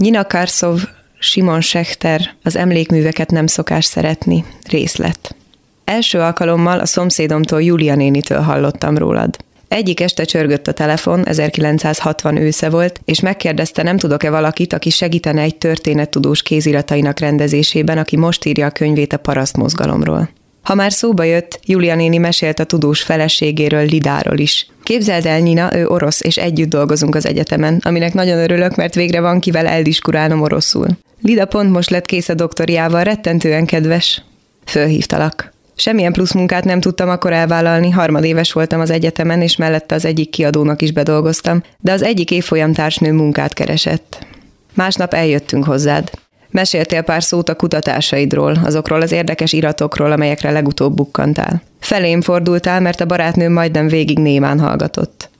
Nina Karszov, Simon Schechter, az emlékműveket nem szokás szeretni, részlet. Első alkalommal a szomszédomtól Julia nénitől hallottam rólad. Egyik este csörgött a telefon, 1960 ősze volt, és megkérdezte, nem tudok-e valakit, aki segítene egy történettudós kéziratainak rendezésében, aki most írja a könyvét a paraszt mozgalomról. Ha már szóba jött, Julia néni mesélt a tudós feleségéről, Lidáról is. Képzeld el, Nina, ő orosz, és együtt dolgozunk az egyetemen, aminek nagyon örülök, mert végre van kivel eldiskurálnom oroszul. Lida pont most lett kész a doktoriával, rettentően kedves. Fölhívtalak. Semmilyen plusz munkát nem tudtam akkor elvállalni, harmadéves voltam az egyetemen, és mellette az egyik kiadónak is bedolgoztam, de az egyik évfolyam társnő munkát keresett. Másnap eljöttünk hozzád. Meséltél pár szót a kutatásaidról, azokról az érdekes iratokról, amelyekre legutóbb bukkantál. Felém fordultál, mert a barátnőm majdnem végig némán hallgatott.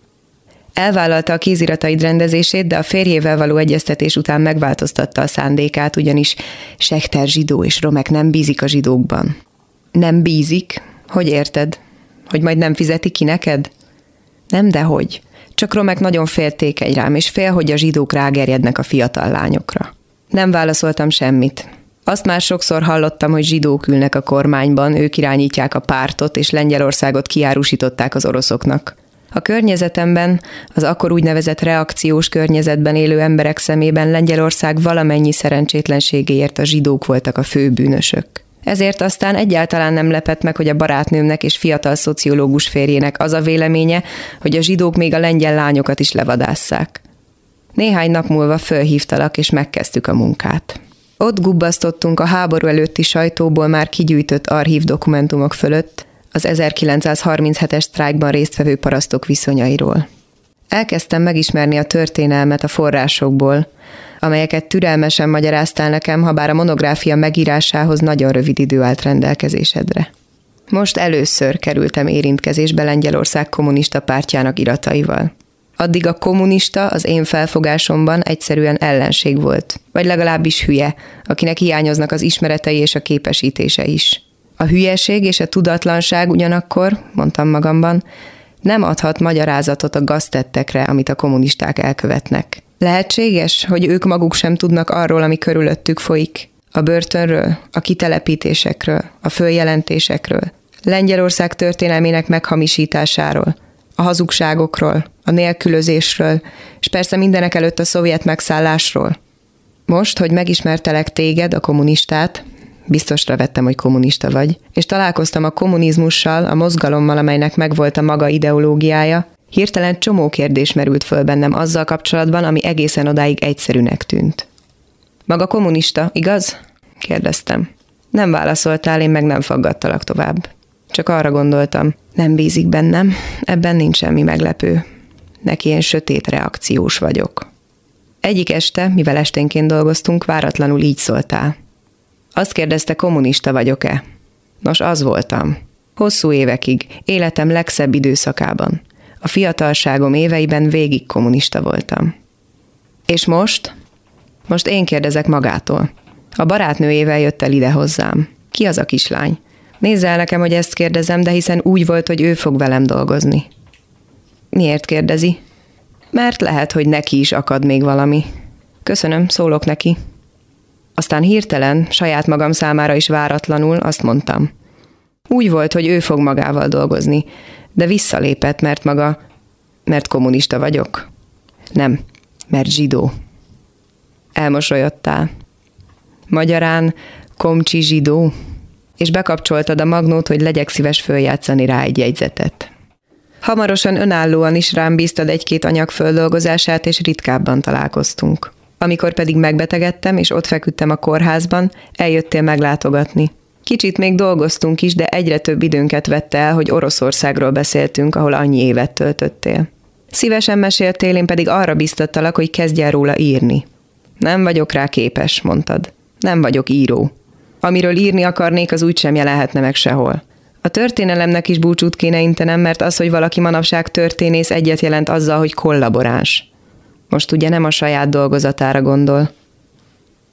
Elvállalta a kézirataid rendezését, de a férjével való egyeztetés után megváltoztatta a szándékát, ugyanis Sekter zsidó és Romek nem bízik a zsidókban. Nem bízik? Hogy érted? Hogy majd nem fizeti ki neked? Nem, de hogy. Csak Romek nagyon féltékeny rám, és fél, hogy a zsidók rágerjednek a fiatal lányokra. Nem válaszoltam semmit. Azt már sokszor hallottam, hogy zsidók ülnek a kormányban, ők irányítják a pártot, és Lengyelországot kiárusították az oroszoknak. A környezetemben, az akkor úgynevezett reakciós környezetben élő emberek szemében Lengyelország valamennyi szerencsétlenségéért a zsidók voltak a főbűnösök. Ezért aztán egyáltalán nem lepett meg, hogy a barátnőmnek és fiatal szociológus férjének az a véleménye, hogy a zsidók még a lengyel lányokat is levadásszák. Néhány nap múlva fölhívtalak, és megkezdtük a munkát. Ott gubbasztottunk a háború előtti sajtóból már kigyűjtött archív dokumentumok fölött, az 1937-es sztrájkban résztvevő parasztok viszonyairól. Elkezdtem megismerni a történelmet a forrásokból, amelyeket türelmesen magyaráztál nekem, ha bár a monográfia megírásához nagyon rövid idő állt rendelkezésedre. Most először kerültem érintkezésbe Lengyelország kommunista pártjának irataival. Addig a kommunista az én felfogásomban egyszerűen ellenség volt, vagy legalábbis hülye, akinek hiányoznak az ismeretei és a képesítése is. A hülyeség és a tudatlanság ugyanakkor, mondtam magamban, nem adhat magyarázatot a gaztettekre, amit a kommunisták elkövetnek. Lehetséges, hogy ők maguk sem tudnak arról, ami körülöttük folyik. A börtönről, a kitelepítésekről, a följelentésekről, Lengyelország történelmének meghamisításáról, a hazugságokról, a nélkülözésről, és persze mindenek előtt a szovjet megszállásról. Most, hogy megismertelek téged, a kommunistát, biztosra vettem, hogy kommunista vagy, és találkoztam a kommunizmussal, a mozgalommal, amelynek megvolt a maga ideológiája, hirtelen csomó kérdés merült föl bennem azzal kapcsolatban, ami egészen odáig egyszerűnek tűnt. Maga kommunista, igaz? kérdeztem. Nem válaszoltál, én meg nem faggattalak tovább. Csak arra gondoltam, nem bízik bennem, ebben nincs semmi meglepő. Neki én sötét reakciós vagyok. Egyik este, mivel esténként dolgoztunk, váratlanul így szóltál. Azt kérdezte, kommunista vagyok-e? Nos, az voltam. Hosszú évekig, életem legszebb időszakában. A fiatalságom éveiben végig kommunista voltam. És most? Most én kérdezek magától. A barátnőjével jött el ide hozzám. Ki az a kislány? Nézz el nekem, hogy ezt kérdezem, de hiszen úgy volt, hogy ő fog velem dolgozni. Miért kérdezi? Mert lehet, hogy neki is akad még valami. Köszönöm, szólok neki. Aztán hirtelen, saját magam számára is váratlanul azt mondtam. Úgy volt, hogy ő fog magával dolgozni, de visszalépett, mert maga, mert kommunista vagyok. Nem, mert zsidó. Elmosolyodtál. Magyarán komcsi zsidó, és bekapcsoltad a magnót, hogy legyek szíves följátszani rá egy jegyzetet. Hamarosan önállóan is rám bíztad egy-két anyag földolgozását, és ritkábban találkoztunk. Amikor pedig megbetegedtem, és ott feküdtem a kórházban, eljöttél meglátogatni. Kicsit még dolgoztunk is, de egyre több időnket vette el, hogy Oroszországról beszéltünk, ahol annyi évet töltöttél. Szívesen meséltél, én pedig arra biztattalak, hogy kezdj el róla írni. Nem vagyok rá képes, mondtad. Nem vagyok író. Amiről írni akarnék, az úgysem jelenhetne meg sehol. A történelemnek is búcsút kéne intenem, mert az, hogy valaki manapság történész egyet jelent azzal, hogy kollaboráns. Most ugye nem a saját dolgozatára gondol.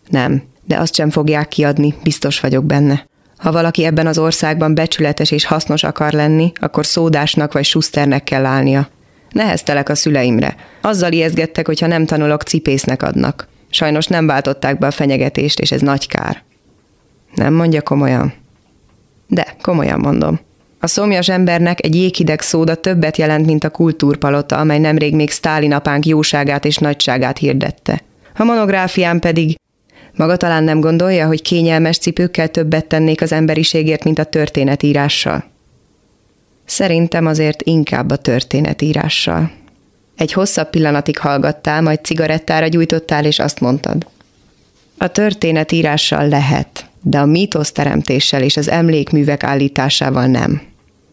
Nem, de azt sem fogják kiadni, biztos vagyok benne. Ha valaki ebben az országban becsületes és hasznos akar lenni, akkor szódásnak vagy suszternek kell állnia. Neheztelek a szüleimre. Azzal ijeszgettek, hogy ha nem tanulok, cipésznek adnak. Sajnos nem váltották be a fenyegetést, és ez nagy kár. Nem mondja komolyan? De, komolyan mondom. A szomjas embernek egy jéghideg szóda többet jelent, mint a kultúrpalota, amely nemrég még Sztálin apánk jóságát és nagyságát hirdette. A monográfián pedig maga talán nem gondolja, hogy kényelmes cipőkkel többet tennék az emberiségért, mint a történetírással? Szerintem azért inkább a történetírással. Egy hosszabb pillanatig hallgattál, majd cigarettára gyújtottál, és azt mondtad. A történetírással lehet, de a mítosz teremtéssel és az emlékművek állításával nem.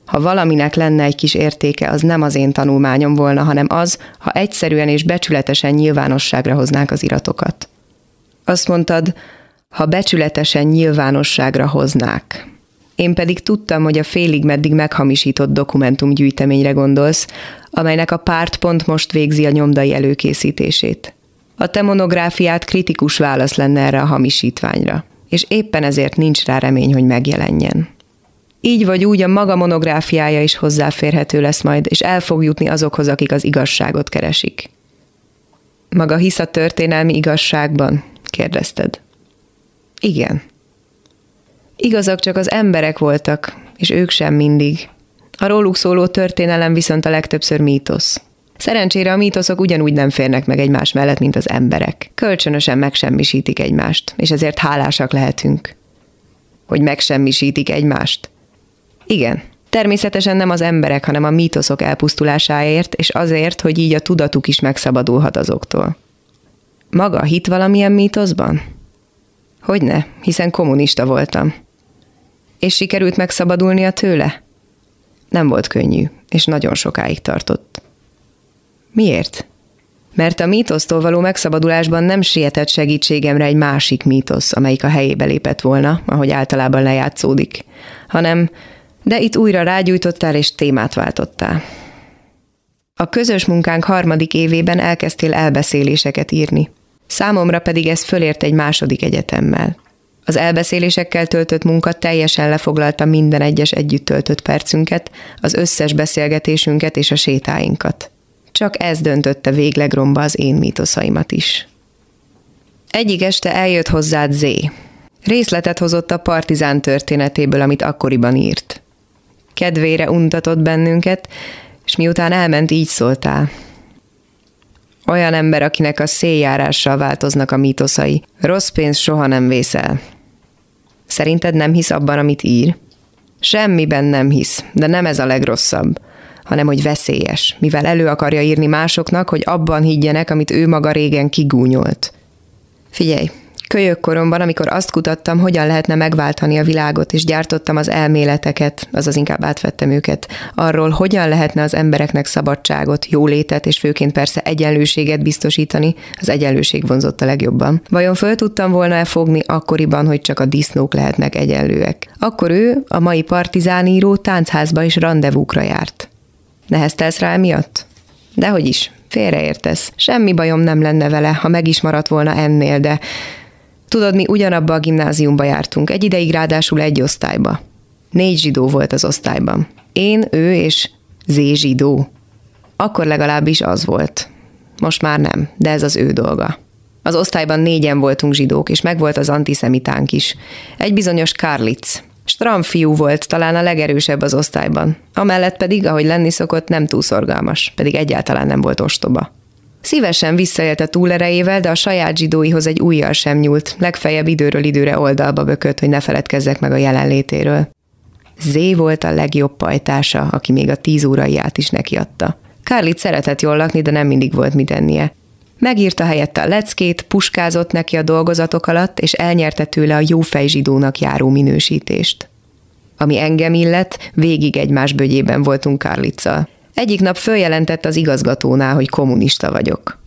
Ha valaminek lenne egy kis értéke, az nem az én tanulmányom volna, hanem az, ha egyszerűen és becsületesen nyilvánosságra hoznák az iratokat. Azt mondtad, ha becsületesen nyilvánosságra hoznák. Én pedig tudtam, hogy a félig meddig meghamisított dokumentumgyűjteményre gondolsz, amelynek a párt pont most végzi a nyomdai előkészítését. A te monográfiát kritikus válasz lenne erre a hamisítványra, és éppen ezért nincs rá remény, hogy megjelenjen. Így vagy úgy a maga monográfiája is hozzáférhető lesz majd, és el fog jutni azokhoz, akik az igazságot keresik. Maga hisz a történelmi igazságban? kérdezted. Igen. Igazak csak az emberek voltak, és ők sem mindig. A róluk szóló történelem viszont a legtöbbször mítosz. Szerencsére a mítoszok ugyanúgy nem férnek meg egymás mellett, mint az emberek. Kölcsönösen megsemmisítik egymást, és ezért hálásak lehetünk. Hogy megsemmisítik egymást? Igen. Természetesen nem az emberek, hanem a mítoszok elpusztulásáért, és azért, hogy így a tudatuk is megszabadulhat azoktól. Maga hit valamilyen mítoszban? Hogyne, hiszen kommunista voltam. És sikerült megszabadulnia tőle? Nem volt könnyű, és nagyon sokáig tartott. Miért? Mert a mítosztól való megszabadulásban nem sietett segítségemre egy másik mítosz, amelyik a helyébe lépett volna, ahogy általában lejátszódik, hanem de itt újra rágyújtottál és témát váltottál. A közös munkánk harmadik évében elkezdtél elbeszéléseket írni. Számomra pedig ez fölért egy második egyetemmel. Az elbeszélésekkel töltött munka teljesen lefoglalta minden egyes együtt töltött percünket, az összes beszélgetésünket és a sétáinkat. Csak ez döntötte végleg romba az én mítoszaimat is. Egyik este eljött hozzád Zé. Részletet hozott a partizán történetéből, amit akkoriban írt. Kedvére untatott bennünket, és miután elment, így szóltál. Olyan ember, akinek a széljárással változnak a mítoszai. Rossz pénz soha nem vészel. Szerinted nem hisz abban, amit ír? Semmiben nem hisz, de nem ez a legrosszabb, hanem hogy veszélyes, mivel elő akarja írni másoknak, hogy abban higgyenek, amit ő maga régen kigúnyolt. Figyelj, Kölyök koromban, amikor azt kutattam, hogyan lehetne megváltani a világot, és gyártottam az elméleteket, azaz inkább átvettem őket, arról, hogyan lehetne az embereknek szabadságot, jólétet, és főként persze egyenlőséget biztosítani, az egyenlőség vonzott a legjobban. Vajon föl tudtam volna-e fogni akkoriban, hogy csak a disznók lehetnek egyenlőek? Akkor ő, a mai partizáníró táncházba is rendezvúkra járt. Neheztelsz rá emiatt? Dehogy is, félreértesz. Semmi bajom nem lenne vele, ha meg is maradt volna ennél, de Tudod, mi ugyanabba a gimnáziumba jártunk, egy ideig ráadásul egy osztályba. Négy zsidó volt az osztályban. Én, ő és Zé zsidó. Akkor legalábbis az volt. Most már nem, de ez az ő dolga. Az osztályban négyen voltunk zsidók, és megvolt az antiszemitánk is. Egy bizonyos Karlitz. Stram fiú volt, talán a legerősebb az osztályban. Amellett pedig, ahogy lenni szokott, nem túl szorgalmas, pedig egyáltalán nem volt ostoba. Szívesen visszaélt a túlerejével, de a saját zsidóihoz egy újjal sem nyúlt, legfeljebb időről időre oldalba bökött, hogy ne feledkezzek meg a jelenlétéről. Zé volt a legjobb pajtása, aki még a tíz óraiját is nekiadta. Kárlit szeretett jól lakni, de nem mindig volt mit ennie. Megírta helyette a leckét, puskázott neki a dolgozatok alatt, és elnyerte tőle a jófej zsidónak járó minősítést. Ami engem illet, végig egymás bögyében voltunk Kárlicsal. Egyik nap följelentett az igazgatónál, hogy kommunista vagyok.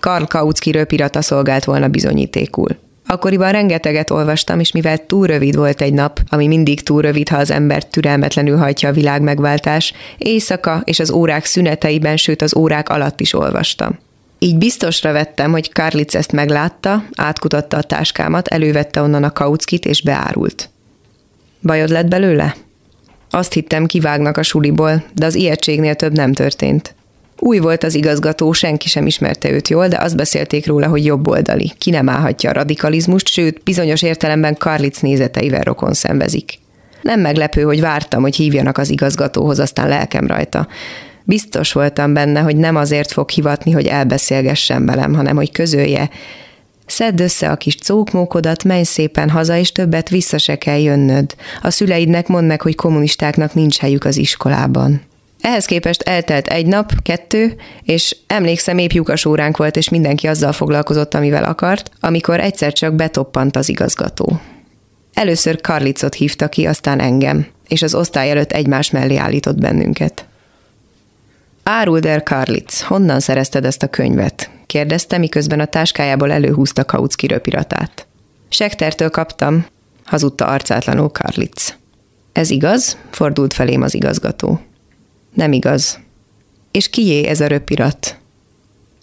Karl Kautsky röpirata szolgált volna bizonyítékul. Akkoriban rengeteget olvastam, és mivel túl rövid volt egy nap, ami mindig túl rövid, ha az ember türelmetlenül hajtja a világ megváltás, éjszaka és az órák szüneteiben, sőt az órák alatt is olvastam. Így biztosra vettem, hogy Karlitz ezt meglátta, átkutatta a táskámat, elővette onnan a Kautskit és beárult. Bajod lett belőle? Azt hittem, kivágnak a suliból, de az ijegységnél több nem történt. Új volt az igazgató, senki sem ismerte őt jól, de azt beszélték róla, hogy jobboldali. Ki nem állhatja a radikalizmust, sőt, bizonyos értelemben Karlic nézeteivel rokon szenvezik. Nem meglepő, hogy vártam, hogy hívjanak az igazgatóhoz, aztán lelkem rajta. Biztos voltam benne, hogy nem azért fog hivatni, hogy elbeszélgessen velem, hanem hogy közölje. Szedd össze a kis cókmókodat, menj szépen haza, és többet vissza se kell jönnöd. A szüleidnek mondd meg, hogy kommunistáknak nincs helyük az iskolában. Ehhez képest eltelt egy nap, kettő, és emlékszem, épp lyukas óránk volt, és mindenki azzal foglalkozott, amivel akart, amikor egyszer csak betoppant az igazgató. Először Karlicot hívta ki, aztán engem, és az osztály előtt egymás mellé állított bennünket. Árulder Karlic, honnan szerezted ezt a könyvet? kérdezte, miközben a táskájából előhúzta Kautsky röpiratát. Sektertől kaptam, hazudta arcátlanul Karlic. Ez igaz? fordult felém az igazgató. Nem igaz. És kié ez a röpirat?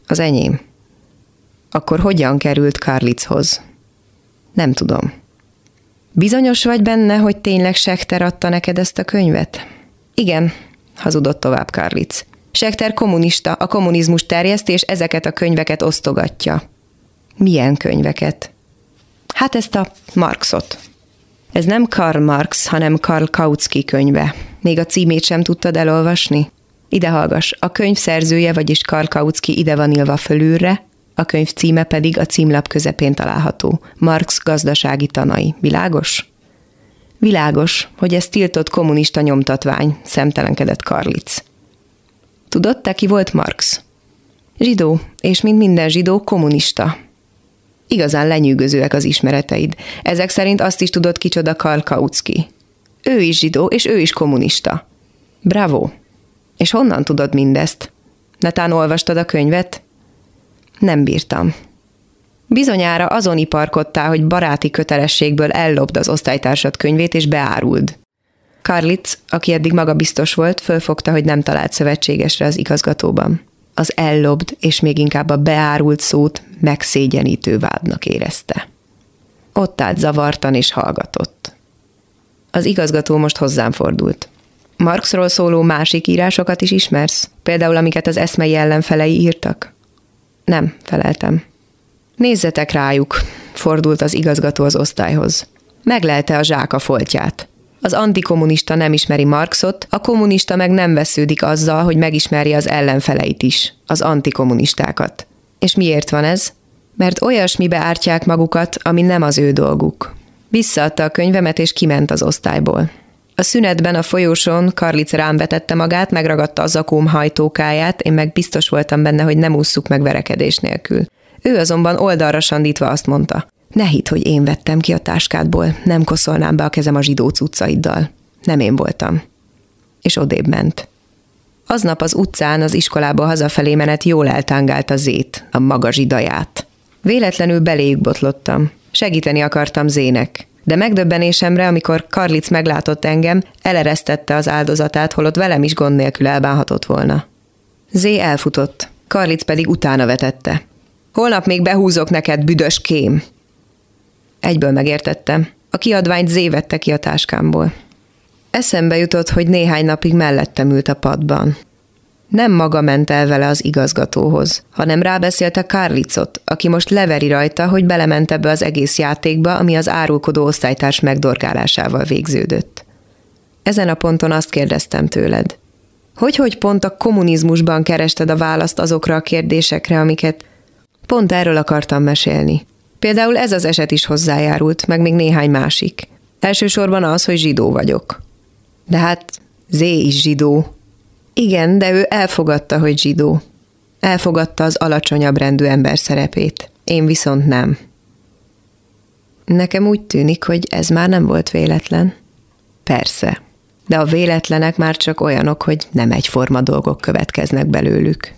Az enyém. Akkor hogyan került Karlichoz? Nem tudom. Bizonyos vagy benne, hogy tényleg Sekter adta neked ezt a könyvet? Igen, hazudott tovább Karlic. Sekter kommunista, a kommunizmus terjeszt, és ezeket a könyveket osztogatja. Milyen könyveket? Hát ezt a Marxot. Ez nem Karl Marx, hanem Karl Kautsky könyve. Még a címét sem tudtad elolvasni? Ide hallgass, a könyv szerzője, vagyis Karl Kautsky ide van írva fölülre, a könyv címe pedig a címlap közepén található. Marx gazdasági tanai. Világos? Világos, hogy ez tiltott kommunista nyomtatvány, szemtelenkedett Karlic. Tudod, te ki volt Marx? Zsidó, és mint minden zsidó, kommunista. Igazán lenyűgözőek az ismereteid. Ezek szerint azt is tudod, kicsoda Karl Kautsky. Ő is zsidó, és ő is kommunista. Bravo! És honnan tudod mindezt? Netán olvastad a könyvet? Nem bírtam. Bizonyára azon iparkodtál, hogy baráti kötelességből ellopd az osztálytársad könyvét és beáruld. Karlitz, aki eddig maga biztos volt, fölfogta, hogy nem talált szövetségesre az igazgatóban. Az ellobd, és még inkább a beárult szót megszégyenítő vádnak érezte. Ott állt zavartan és hallgatott. Az igazgató most hozzám fordult. Marxról szóló másik írásokat is ismersz? Például amiket az eszmei ellenfelei írtak? Nem, feleltem. Nézzetek rájuk, fordult az igazgató az osztályhoz. Meglelte a zsáka foltját. Az antikommunista nem ismeri Marxot, a kommunista meg nem vesződik azzal, hogy megismeri az ellenfeleit is, az antikommunistákat. És miért van ez? Mert olyasmibe ártják magukat, ami nem az ő dolguk. Visszaadta a könyvemet, és kiment az osztályból. A szünetben a folyóson Karlic rám vetette magát, megragadta a zakóm hajtókáját, én meg biztos voltam benne, hogy nem ússzuk meg verekedés nélkül. Ő azonban oldalra sandítva azt mondta. Ne hidd, hogy én vettem ki a táskádból, nem koszolnám be a kezem a zsidó cuccaiddal. Nem én voltam. És odébb ment. Aznap az utcán az iskolába hazafelé menet jól eltángált a zét, a maga zsidaját. Véletlenül beléjük botlottam. Segíteni akartam Zének. De megdöbbenésemre, amikor Karlic meglátott engem, eleresztette az áldozatát, holott velem is gond nélkül elbánhatott volna. Zé elfutott, Karlic pedig utána vetette. Holnap még behúzok neked, büdös kém. Egyből megértettem. A kiadványt Zé ki a táskámból. Eszembe jutott, hogy néhány napig mellettem ült a padban. Nem maga ment el vele az igazgatóhoz, hanem rábeszélte Karlicot, aki most leveri rajta, hogy belement ebbe az egész játékba, ami az árulkodó osztálytárs megdorgálásával végződött. Ezen a ponton azt kérdeztem tőled. Hogy-hogy pont a kommunizmusban kerested a választ azokra a kérdésekre, amiket pont erről akartam mesélni. Például ez az eset is hozzájárult, meg még néhány másik. Elsősorban az, hogy zsidó vagyok. De hát Zé is zsidó, igen, de ő elfogadta, hogy zsidó. Elfogadta az alacsonyabb rendű ember szerepét. Én viszont nem. Nekem úgy tűnik, hogy ez már nem volt véletlen. Persze. De a véletlenek már csak olyanok, hogy nem egyforma dolgok következnek belőlük.